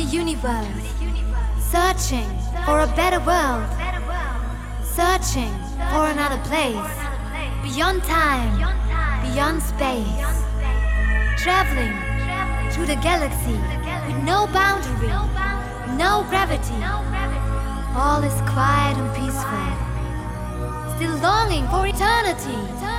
the universe, searching for a better world, searching for another place, beyond time, beyond space, traveling to the galaxy with no boundary, no gravity. All is quiet and peaceful, still longing for eternity.